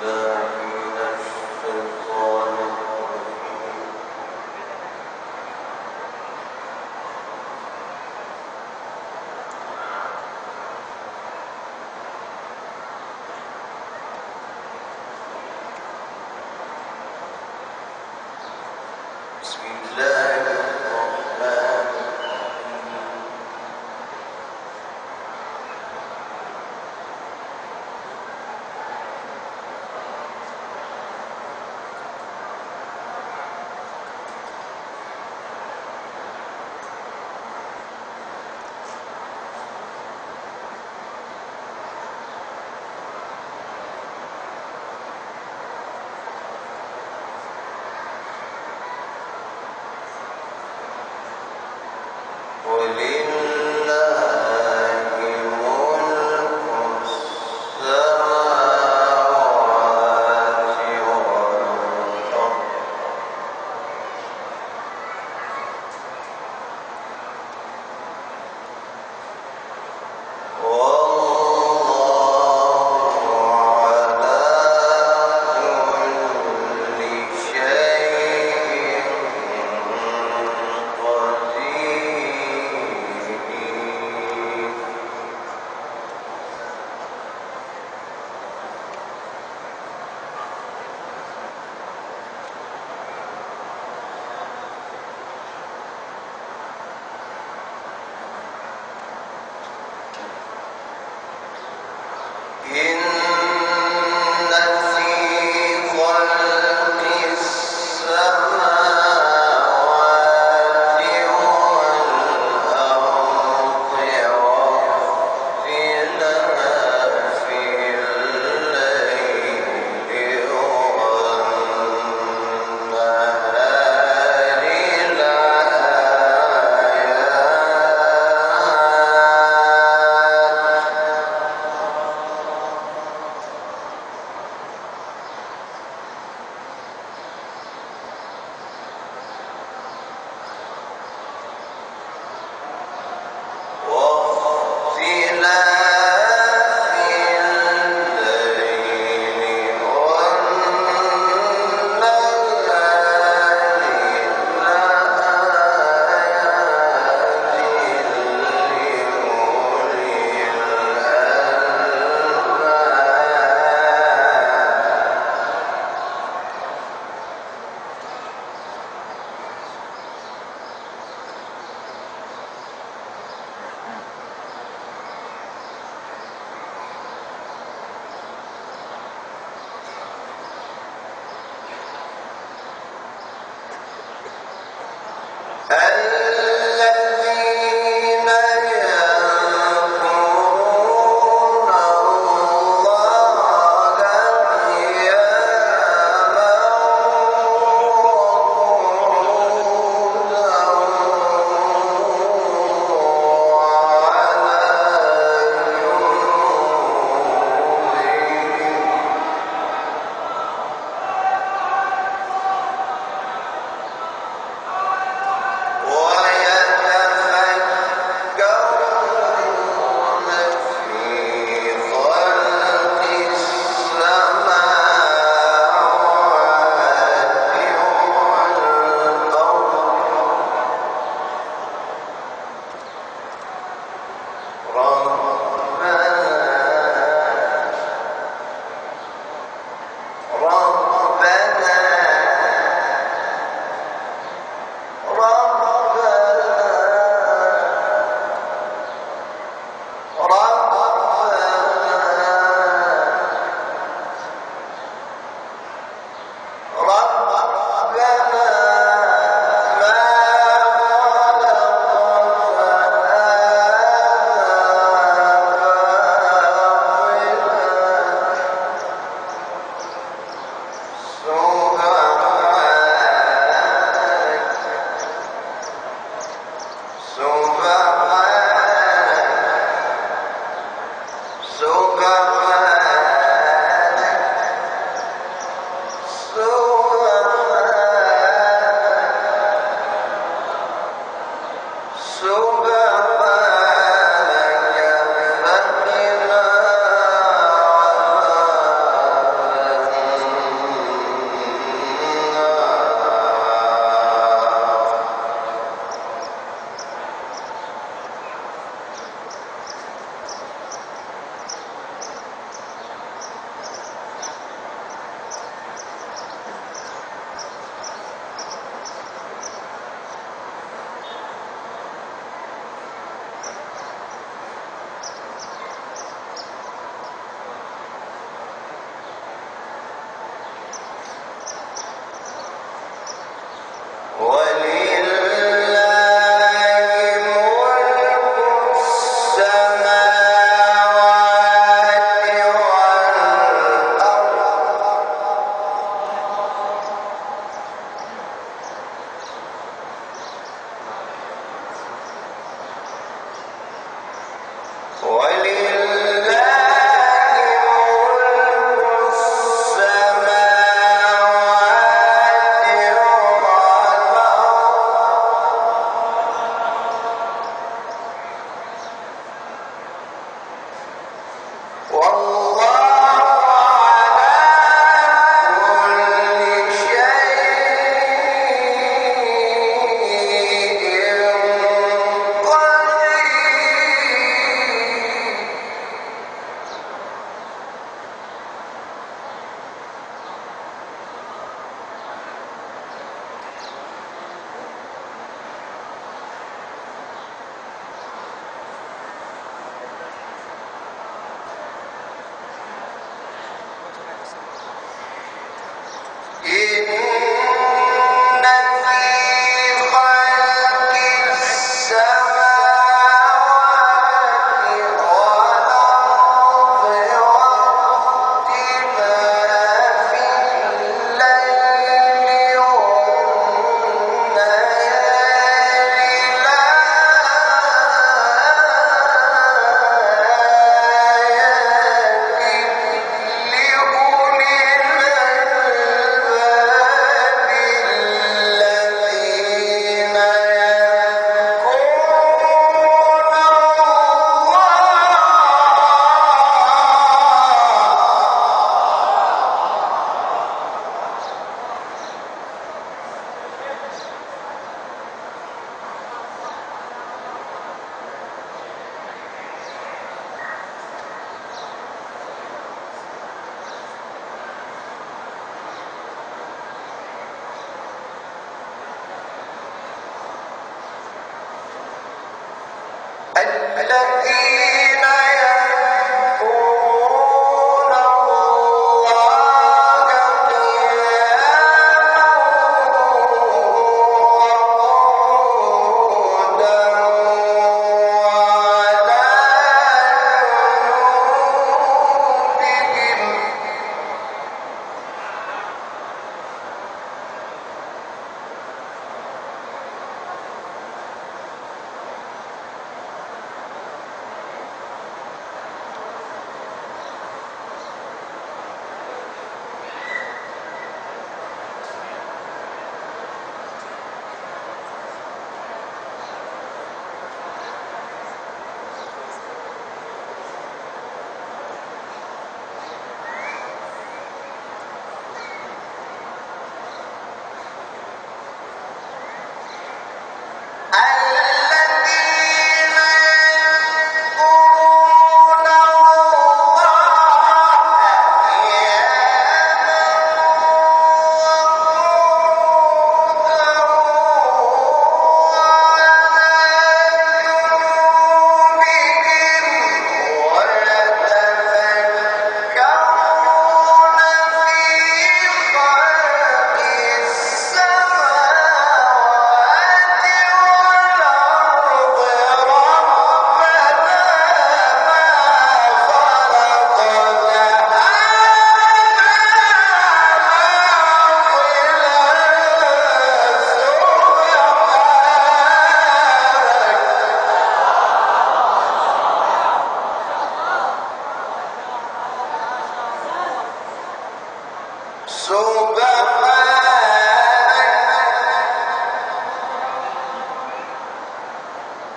da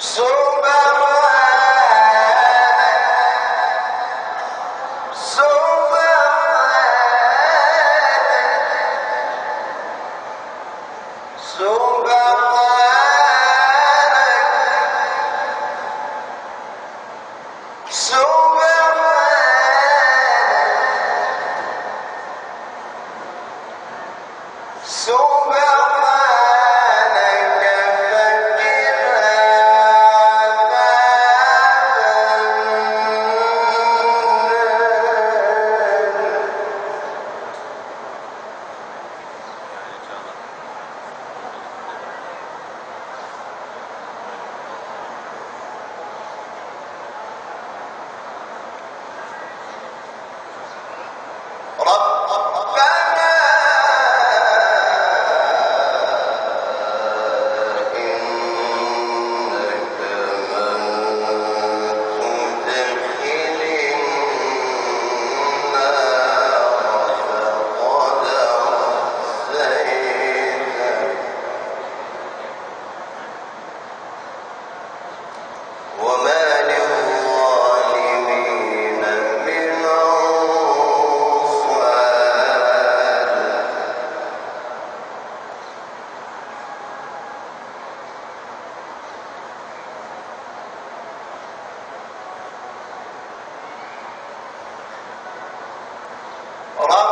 So bad. Olá.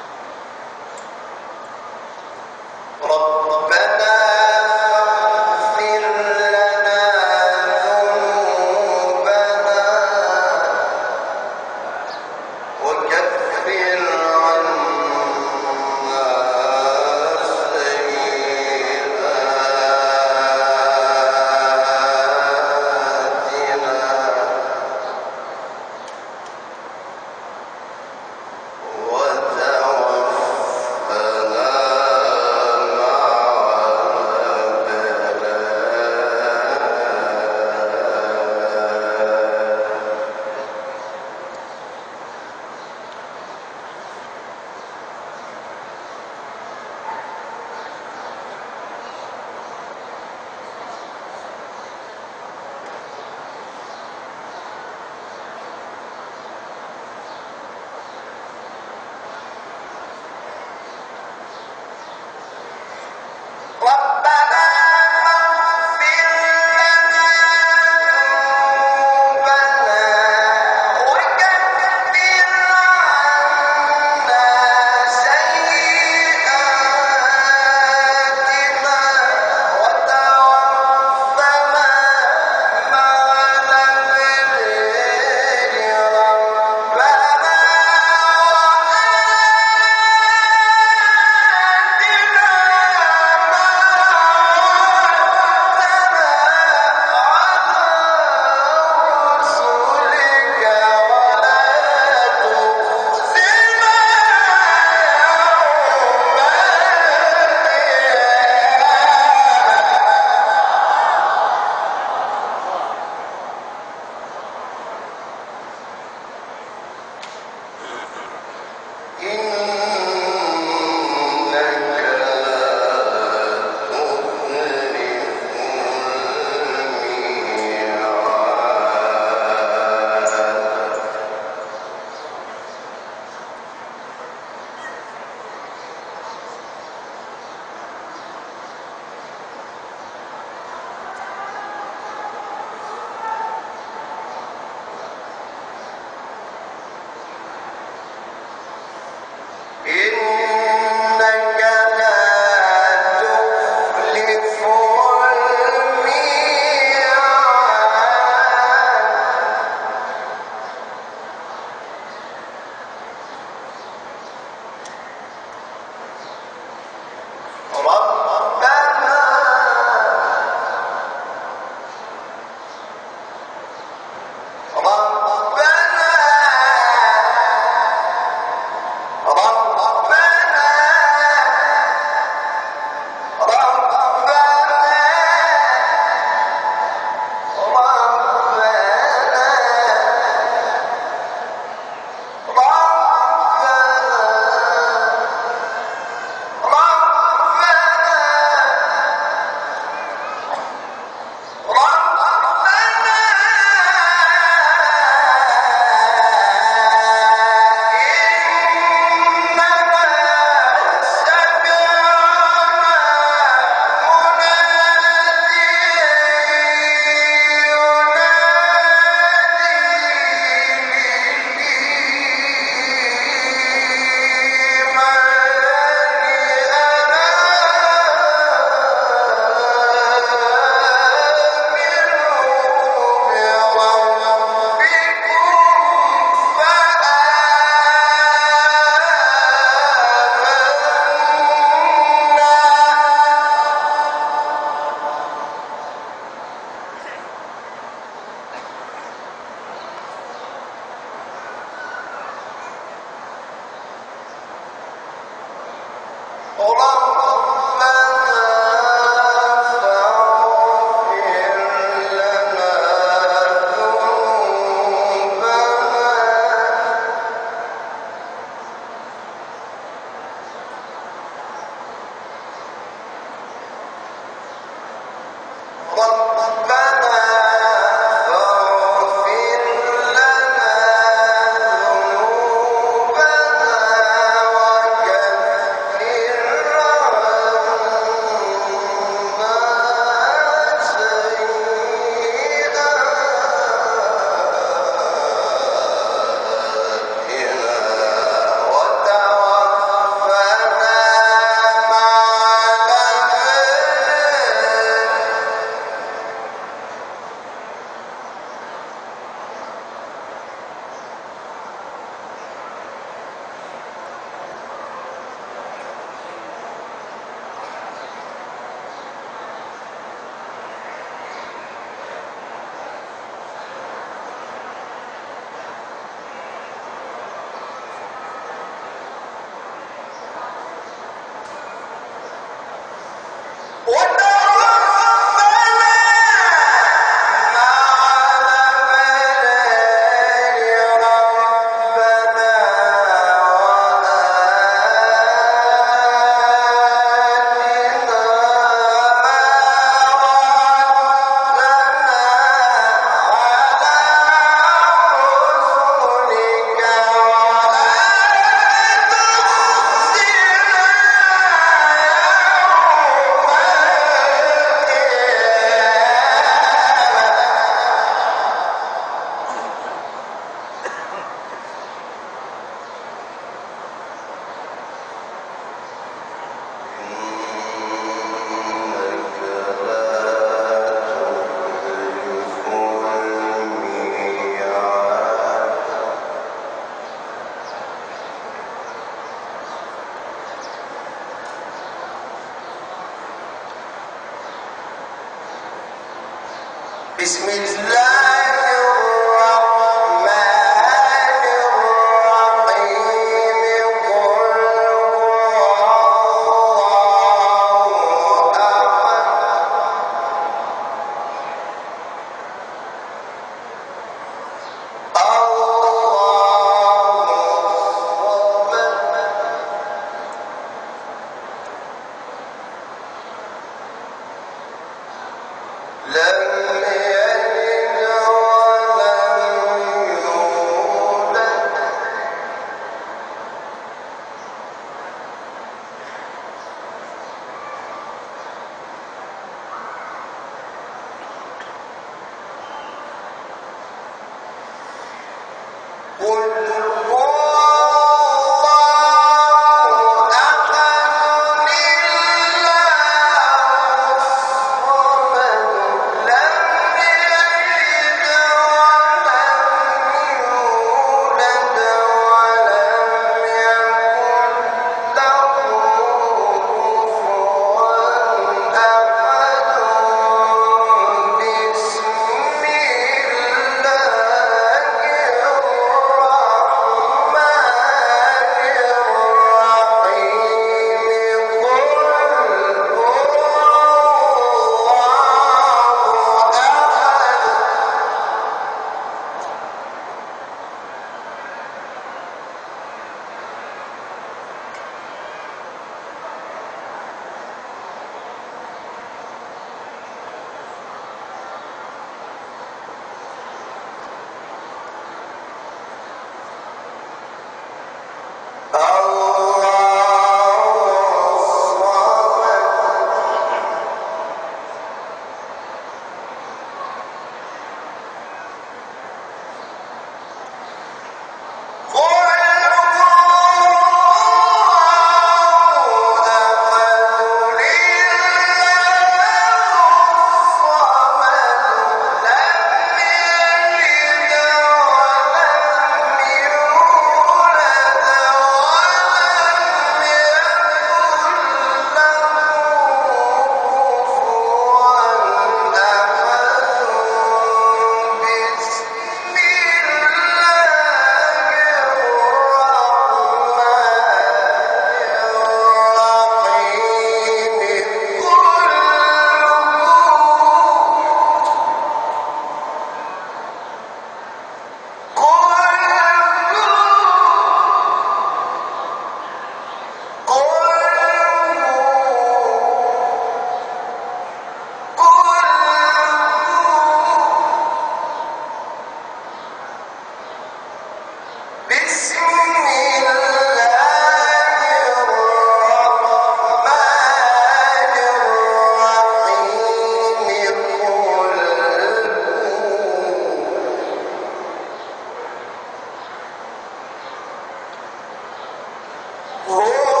Oh!